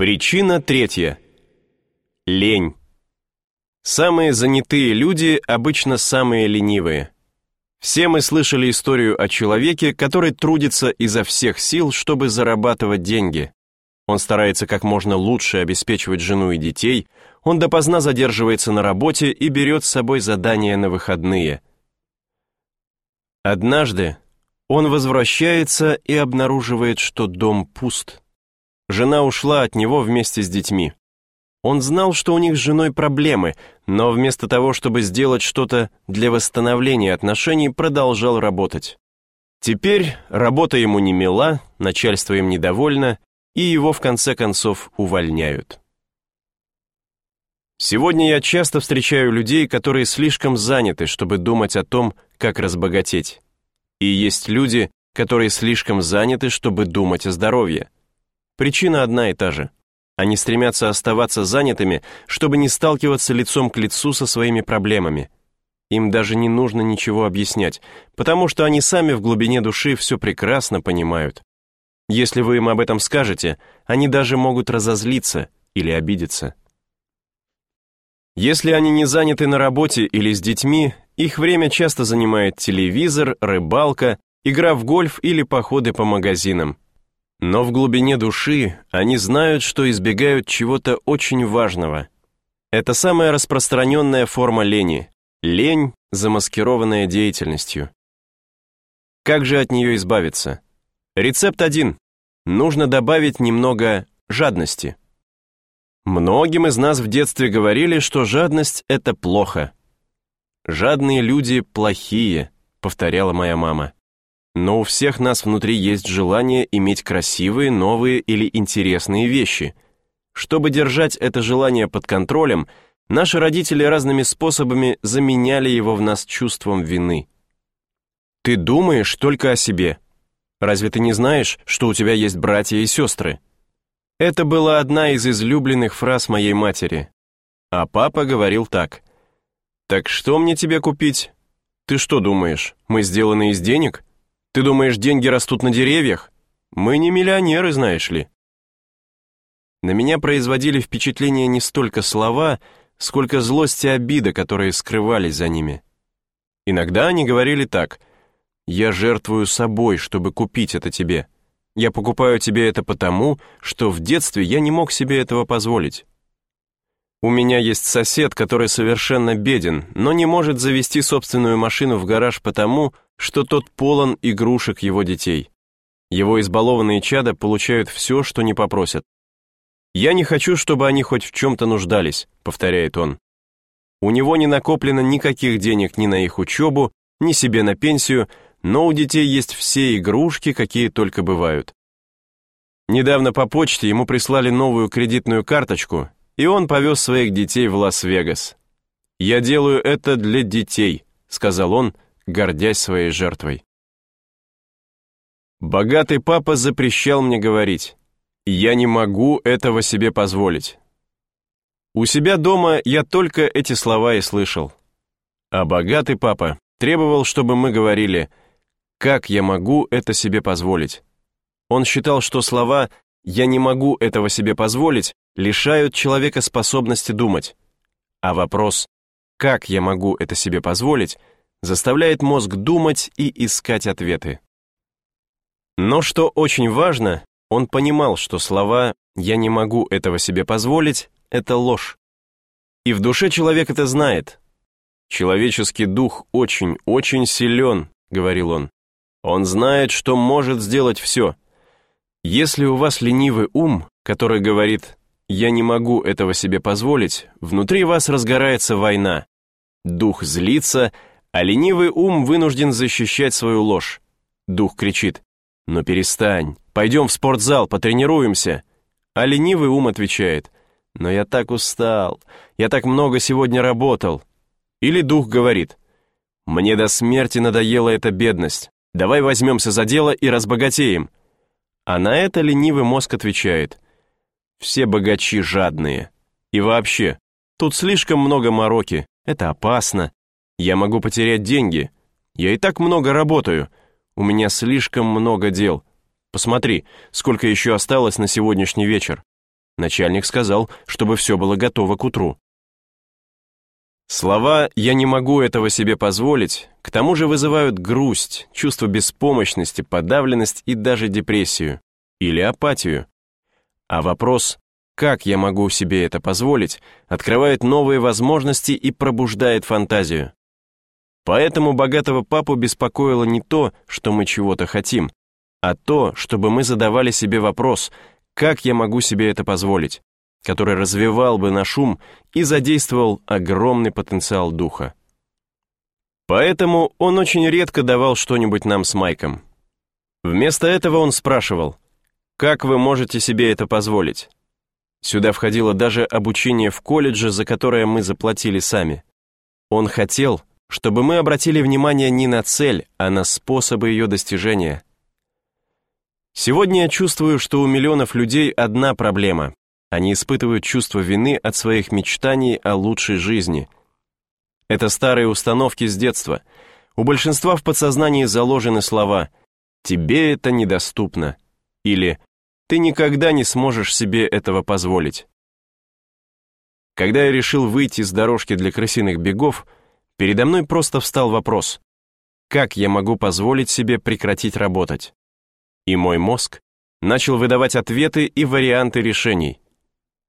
Причина третья. Лень. Самые занятые люди обычно самые ленивые. Все мы слышали историю о человеке, который трудится изо всех сил, чтобы зарабатывать деньги. Он старается как можно лучше обеспечивать жену и детей, он допоздна задерживается на работе и берет с собой задания на выходные. Однажды он возвращается и обнаруживает, что дом пуст. Жена ушла от него вместе с детьми. Он знал, что у них с женой проблемы, но вместо того, чтобы сделать что-то для восстановления отношений, продолжал работать. Теперь работа ему не мила, начальство им недовольно, и его в конце концов увольняют. Сегодня я часто встречаю людей, которые слишком заняты, чтобы думать о том, как разбогатеть. И есть люди, которые слишком заняты, чтобы думать о здоровье. Причина одна и та же – они стремятся оставаться занятыми, чтобы не сталкиваться лицом к лицу со своими проблемами. Им даже не нужно ничего объяснять, потому что они сами в глубине души все прекрасно понимают. Если вы им об этом скажете, они даже могут разозлиться или обидеться. Если они не заняты на работе или с детьми, их время часто занимает телевизор, рыбалка, игра в гольф или походы по магазинам. Но в глубине души они знают, что избегают чего-то очень важного. Это самая распространенная форма лени. Лень, замаскированная деятельностью. Как же от нее избавиться? Рецепт один. Нужно добавить немного жадности. Многим из нас в детстве говорили, что жадность — это плохо. «Жадные люди плохие», — повторяла моя мама. Но у всех нас внутри есть желание иметь красивые, новые или интересные вещи. Чтобы держать это желание под контролем, наши родители разными способами заменяли его в нас чувством вины. Ты думаешь только о себе. Разве ты не знаешь, что у тебя есть братья и сестры? Это была одна из излюбленных фраз моей матери. А папа говорил так. «Так что мне тебе купить? Ты что думаешь, мы сделаны из денег?» Ты думаешь, деньги растут на деревьях? Мы не миллионеры, знаешь ли. На меня производили впечатление не столько слова, сколько злость и обида, которые скрывались за ними. Иногда они говорили так, «Я жертвую собой, чтобы купить это тебе. Я покупаю тебе это потому, что в детстве я не мог себе этого позволить». У меня есть сосед, который совершенно беден, но не может завести собственную машину в гараж потому, что тот полон игрушек его детей. Его избалованные чада получают все, что не попросят. «Я не хочу, чтобы они хоть в чем-то нуждались», — повторяет он. У него не накоплено никаких денег ни на их учебу, ни себе на пенсию, но у детей есть все игрушки, какие только бывают. Недавно по почте ему прислали новую кредитную карточку, и он повез своих детей в Лас-Вегас. «Я делаю это для детей», — сказал он, гордясь своей жертвой. Богатый папа запрещал мне говорить. Я не могу этого себе позволить. У себя дома я только эти слова и слышал. А богатый папа требовал, чтобы мы говорили «Как я могу это себе позволить?» Он считал, что слова «я не могу этого себе позволить» лишают человека способности думать. А вопрос «как я могу это себе позволить» заставляет мозг думать и искать ответы. Но что очень важно, он понимал, что слова «я не могу этого себе позволить» — это ложь. И в душе человек это знает. «Человеческий дух очень-очень силен», — говорил он. «Он знает, что может сделать все. Если у вас ленивый ум, который говорит «я не могу этого себе позволить», внутри вас разгорается война. Дух злится, а ленивый ум вынужден защищать свою ложь. Дух кричит «Ну перестань, пойдем в спортзал, потренируемся». А ленивый ум отвечает «Но я так устал, я так много сегодня работал». Или дух говорит «Мне до смерти надоела эта бедность, давай возьмемся за дело и разбогатеем». А на это ленивый мозг отвечает – все богачи жадные. И вообще, тут слишком много мороки, это опасно. Я могу потерять деньги. Я и так много работаю. У меня слишком много дел. Посмотри, сколько еще осталось на сегодняшний вечер. Начальник сказал, чтобы все было готово к утру. Слова «я не могу этого себе позволить» к тому же вызывают грусть, чувство беспомощности, подавленность и даже депрессию или апатию. А вопрос «как я могу себе это позволить» открывает новые возможности и пробуждает фантазию. Поэтому богатого папу беспокоило не то, что мы чего-то хотим, а то, чтобы мы задавали себе вопрос «как я могу себе это позволить?» который развивал бы наш ум и задействовал огромный потенциал духа. Поэтому он очень редко давал что-нибудь нам с Майком. Вместо этого он спрашивал, «Как вы можете себе это позволить?» Сюда входило даже обучение в колледже, за которое мы заплатили сами. Он хотел, чтобы мы обратили внимание не на цель, а на способы ее достижения. Сегодня я чувствую, что у миллионов людей одна проблема они испытывают чувство вины от своих мечтаний о лучшей жизни. Это старые установки с детства. У большинства в подсознании заложены слова «тебе это недоступно» или «ты никогда не сможешь себе этого позволить». Когда я решил выйти с дорожки для крысиных бегов, передо мной просто встал вопрос «как я могу позволить себе прекратить работать?» И мой мозг начал выдавать ответы и варианты решений.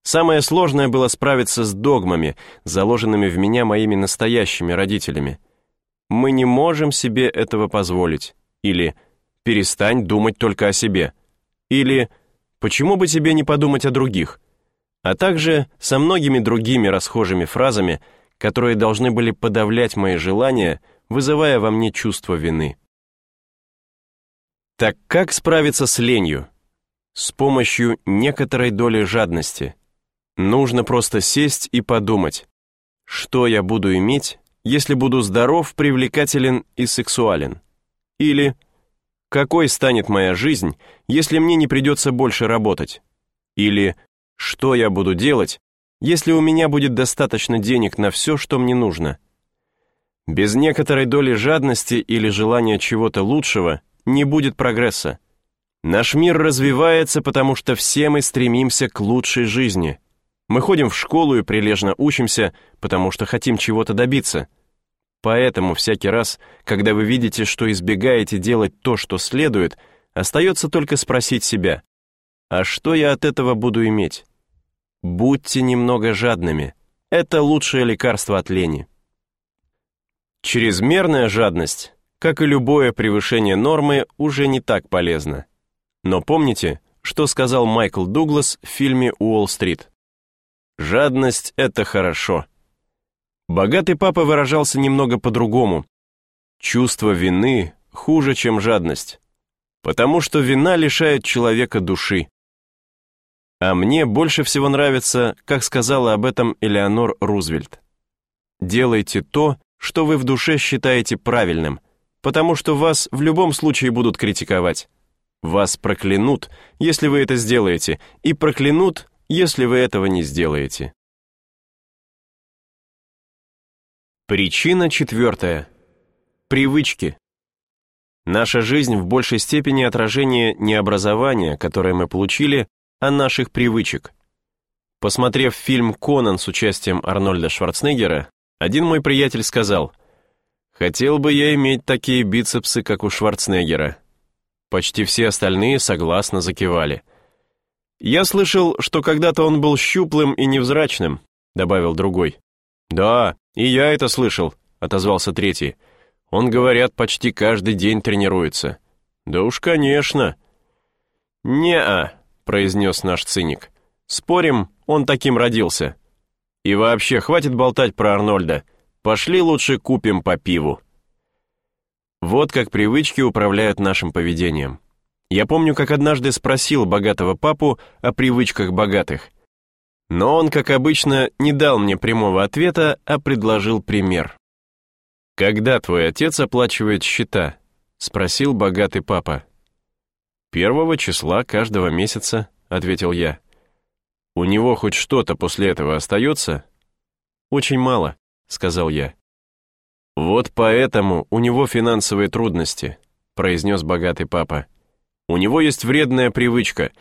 Самое сложное было справиться с догмами, заложенными в меня моими настоящими родителями. Мы не можем себе этого позволить. Или перестань думать только о себе. Или почему бы тебе не подумать о других? А также со многими другими расхожими фразами, которые должны были подавлять мои желания, вызывая во мне чувство вины. Так как справиться с ленью? С помощью некоторой доли жадности – Нужно просто сесть и подумать, что я буду иметь, если буду здоров, привлекателен и сексуален? Или какой станет моя жизнь, если мне не придется больше работать? Или что я буду делать, если у меня будет достаточно денег на все, что мне нужно? Без некоторой доли жадности или желания чего-то лучшего не будет прогресса. Наш мир развивается, потому что все мы стремимся к лучшей жизни – мы ходим в школу и прилежно учимся, потому что хотим чего-то добиться. Поэтому всякий раз, когда вы видите, что избегаете делать то, что следует, остается только спросить себя, а что я от этого буду иметь? Будьте немного жадными. Это лучшее лекарство от лени. Чрезмерная жадность, как и любое превышение нормы, уже не так полезна. Но помните, что сказал Майкл Дуглас в фильме «Уолл-стрит»? Жадность — это хорошо. Богатый папа выражался немного по-другому. Чувство вины хуже, чем жадность, потому что вина лишает человека души. А мне больше всего нравится, как сказала об этом Элеонор Рузвельт. Делайте то, что вы в душе считаете правильным, потому что вас в любом случае будут критиковать. Вас проклянут, если вы это сделаете, и проклянут, если вы этого не сделаете. Причина четвертая. Привычки. Наша жизнь в большей степени отражение не образования, которое мы получили, а наших привычек. Посмотрев фильм «Конан» с участием Арнольда Шварценеггера, один мой приятель сказал, «Хотел бы я иметь такие бицепсы, как у Шварценеггера». Почти все остальные согласно закивали. «Я слышал, что когда-то он был щуплым и невзрачным», — добавил другой. «Да, и я это слышал», — отозвался третий. «Он, говорят, почти каждый день тренируется». «Да уж, конечно». «Не-а», — произнес наш циник. «Спорим, он таким родился». «И вообще, хватит болтать про Арнольда. Пошли лучше купим по пиву». Вот как привычки управляют нашим поведением. Я помню, как однажды спросил богатого папу о привычках богатых. Но он, как обычно, не дал мне прямого ответа, а предложил пример. «Когда твой отец оплачивает счета?» — спросил богатый папа. «Первого числа каждого месяца», — ответил я. «У него хоть что-то после этого остается?» «Очень мало», — сказал я. «Вот поэтому у него финансовые трудности», — произнес богатый папа. У него есть вредная привычка.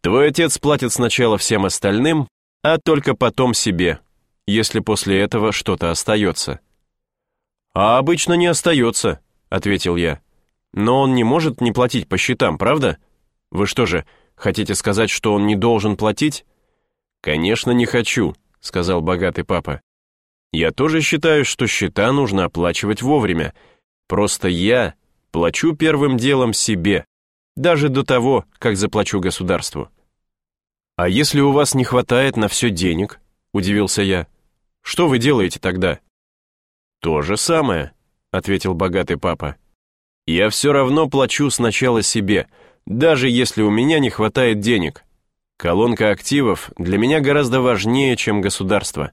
Твой отец платит сначала всем остальным, а только потом себе, если после этого что-то остается. «А обычно не остается», — ответил я. «Но он не может не платить по счетам, правда? Вы что же, хотите сказать, что он не должен платить?» «Конечно, не хочу», — сказал богатый папа. «Я тоже считаю, что счета нужно оплачивать вовремя. Просто я плачу первым делом себе, даже до того, как заплачу государству». «А если у вас не хватает на все денег?» — удивился я. «Что вы делаете тогда?» «То же самое», — ответил богатый папа. «Я все равно плачу сначала себе, даже если у меня не хватает денег. Колонка активов для меня гораздо важнее, чем государство».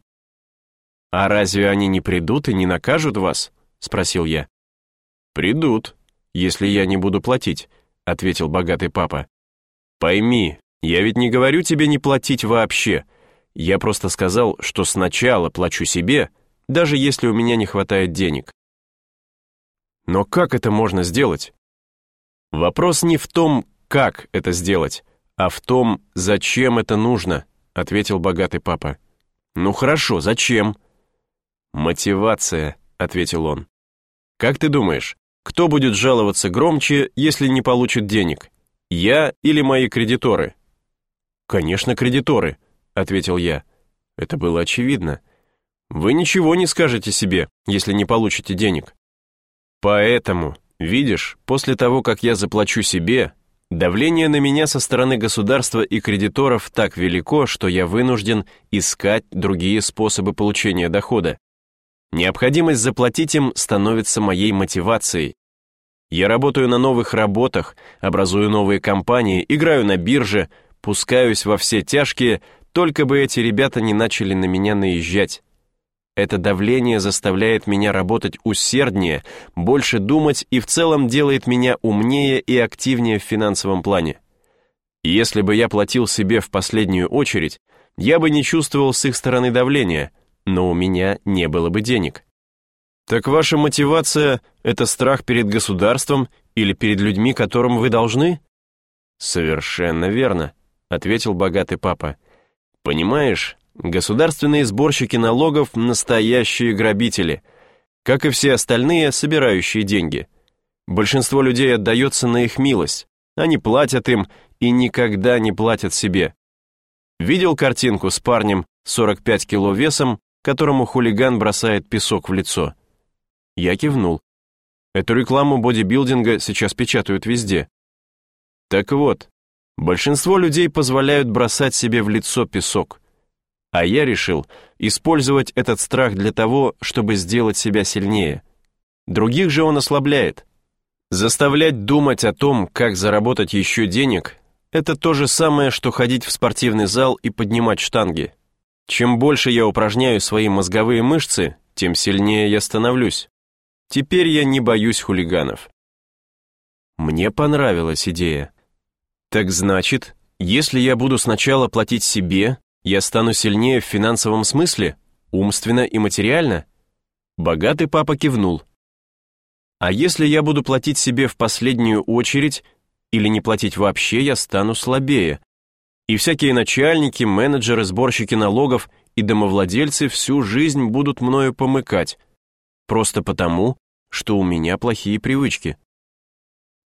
«А разве они не придут и не накажут вас?» — спросил я. «Придут, если я не буду платить», — ответил богатый папа. «Пойми, я ведь не говорю тебе не платить вообще. Я просто сказал, что сначала плачу себе, даже если у меня не хватает денег. Но как это можно сделать? Вопрос не в том, как это сделать, а в том, зачем это нужно, ответил богатый папа. Ну хорошо, зачем? Мотивация, ответил он. Как ты думаешь, кто будет жаловаться громче, если не получит денег? Я или мои кредиторы? «Конечно, кредиторы», — ответил я. Это было очевидно. «Вы ничего не скажете себе, если не получите денег». Поэтому, видишь, после того, как я заплачу себе, давление на меня со стороны государства и кредиторов так велико, что я вынужден искать другие способы получения дохода. Необходимость заплатить им становится моей мотивацией. Я работаю на новых работах, образую новые компании, играю на бирже, Пускаюсь во все тяжкие, только бы эти ребята не начали на меня наезжать. Это давление заставляет меня работать усерднее, больше думать и в целом делает меня умнее и активнее в финансовом плане. если бы я платил себе в последнюю очередь, я бы не чувствовал с их стороны давления, но у меня не было бы денег. Так ваша мотивация — это страх перед государством или перед людьми, которым вы должны? Совершенно верно ответил богатый папа. Понимаешь, государственные сборщики налогов — настоящие грабители, как и все остальные, собирающие деньги. Большинство людей отдается на их милость, они платят им и никогда не платят себе. Видел картинку с парнем 45 кило весом, которому хулиган бросает песок в лицо? Я кивнул. Эту рекламу бодибилдинга сейчас печатают везде. Так вот, Большинство людей позволяют бросать себе в лицо песок. А я решил использовать этот страх для того, чтобы сделать себя сильнее. Других же он ослабляет. Заставлять думать о том, как заработать еще денег, это то же самое, что ходить в спортивный зал и поднимать штанги. Чем больше я упражняю свои мозговые мышцы, тем сильнее я становлюсь. Теперь я не боюсь хулиганов. Мне понравилась идея. Так значит, если я буду сначала платить себе, я стану сильнее в финансовом смысле, умственно и материально? Богатый папа кивнул. А если я буду платить себе в последнюю очередь или не платить вообще, я стану слабее. И всякие начальники, менеджеры, сборщики налогов и домовладельцы всю жизнь будут мною помыкать. Просто потому, что у меня плохие привычки.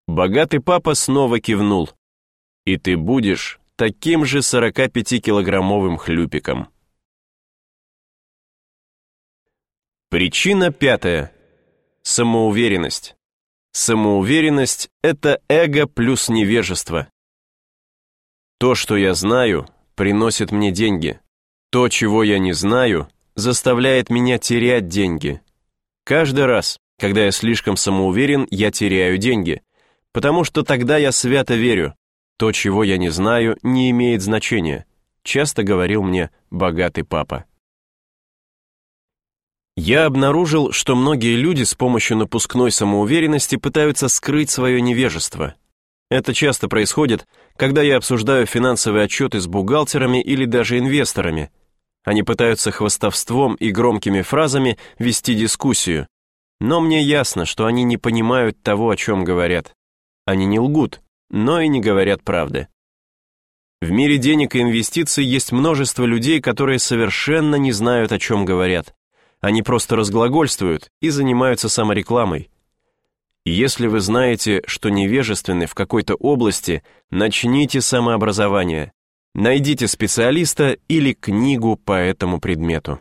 Богатый папа снова кивнул и ты будешь таким же 45-килограммовым хлюпиком. Причина пятая. Самоуверенность. Самоуверенность — это эго плюс невежество. То, что я знаю, приносит мне деньги. То, чего я не знаю, заставляет меня терять деньги. Каждый раз, когда я слишком самоуверен, я теряю деньги, потому что тогда я свято верю, то, чего я не знаю, не имеет значения, часто говорил мне богатый папа. Я обнаружил, что многие люди с помощью напускной самоуверенности пытаются скрыть свое невежество. Это часто происходит, когда я обсуждаю финансовые отчеты с бухгалтерами или даже инвесторами. Они пытаются хвастовством и громкими фразами вести дискуссию. Но мне ясно, что они не понимают того, о чем говорят. Они не лгут, но и не говорят правды. В мире денег и инвестиций есть множество людей, которые совершенно не знают, о чем говорят. Они просто разглагольствуют и занимаются саморекламой. Если вы знаете, что невежественны в какой-то области, начните самообразование. Найдите специалиста или книгу по этому предмету.